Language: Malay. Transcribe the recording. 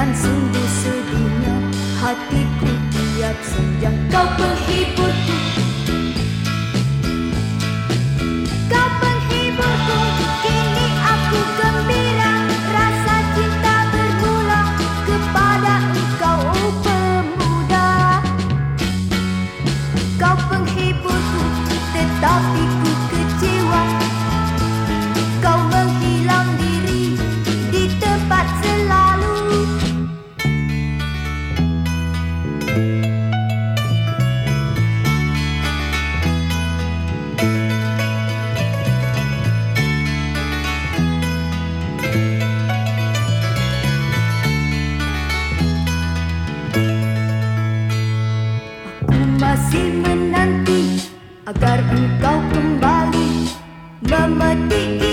dan sungguh sedihnya hatiku tiap sejak kau penghiburku. agar engkau kembali memetik.